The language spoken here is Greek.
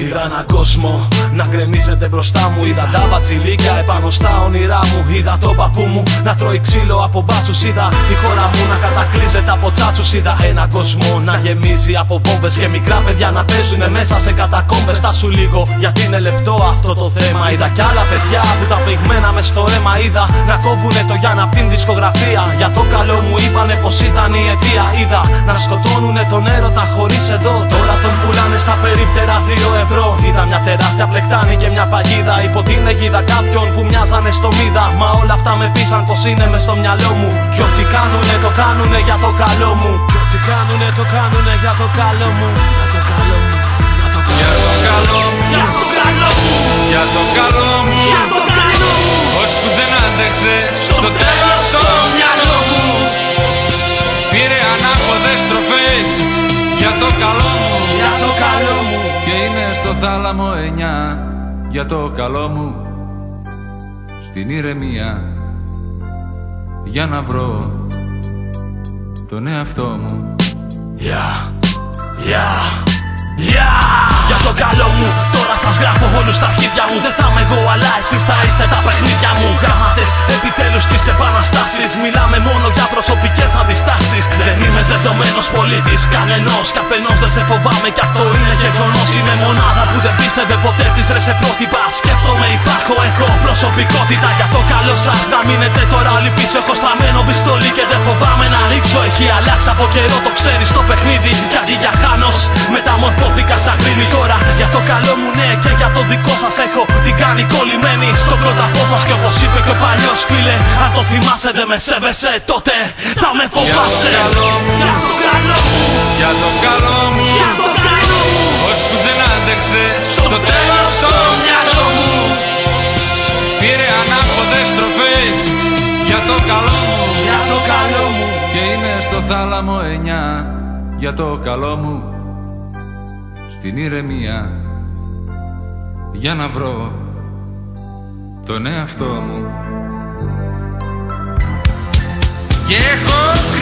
Είδα έναν κόσμο να γκρεμίζεται μπροστά μου. Είδα τα μπατζιλίκια επάνω στα όνειρά μου. Είδα τον παππού μου να τρώει ξύλο από μπάτσους. Είδα τη χώρα μου να κατακλείζεται από τσάτσους. Είδα έναν κόσμο να γεμίζει από βόμβες και μικρά παιδιά να παίζουν μέσα σε κατακόμπε. σου λίγο γιατί είναι λεπτό αυτό το θέμα. Είδα κι άλλα παιδιά που τα πυγμένα μες στο αίμα. Είδα να κόβουνε το Γιάννα από την δισκογραφία. Για το καλό μου είπανε πως ήταν η αιτία. Είδα να σκοτώνουνε τον έρωτα χωρίς εδώ. Τώρα τον πουλάνε στα περίπτερα 2 ευρώ. Είδα μια τεράστια πλεκτάνη και μια παγίδα υπό την αιγίδα κάποιον που μοιάζανε στο μίδα. Μα όλα αυτά με πείσαν πως είναι μες στο μυαλό μου. Κι ό,τι κάνουνε το κάνουνε για το καλό μου. Κι ό,τι κάνουνε το κάνουνε για το καλό μου. Θάλαμο εννιά για το καλό μου στην ηρεμία για να βρω τον εαυτό μου. Yeah, yeah, yeah. Για το καλό μου, τώρα σας γράφω όλους στα αρχίδια μου. Δεν θα είμαι εγώ, αλλά εσείς θα είστε τα παιχνίδια μου. Γράμματε επιτέλους τη επαναστάση. Πολίτη κανενός. Καθενό δεν σε φοβάμαι κι αυτό είναι γεγονός. Είμαι μονάδα που δεν πίστευε ποτέ τη ρες σε πρότυπα. Σκέφτομαι, υπάρχω, έχω προσωπικότητα για το καλό σας. Να μείνετε τώρα όλοι πίσω. Έχω στραμμένο πιστόλι και δεν φοβάμαι να ρίξω. Έχει αλλάξει από καιρό, το ξέρεις το παιχνίδι. Γιατί για χάνος μεταμορφώθηκα σαν γρήμη τώρα. Για το καλό μου ναι και για το δικό σας έχω την κάνει κολλημένη στο κρόταφό σας. Και όπως είπε και ο παλιός φίλε, αν το θυμάσαι δεν με σέβεσαι, τότε θα με φοβάσαι. Για το καλό μου. Για το καλό μου. Για το καλό μου Για το καλό μου. Ως που δεν άντεξε στο τέλος το μυαλό μου Πήρε ανάποδες στροφές για το καλό μου Για το καλό μου. Και είναι στο θάλαμο εννιά για το καλό μου Στην ηρεμία για να βρω τον εαυτό μου. Και έχω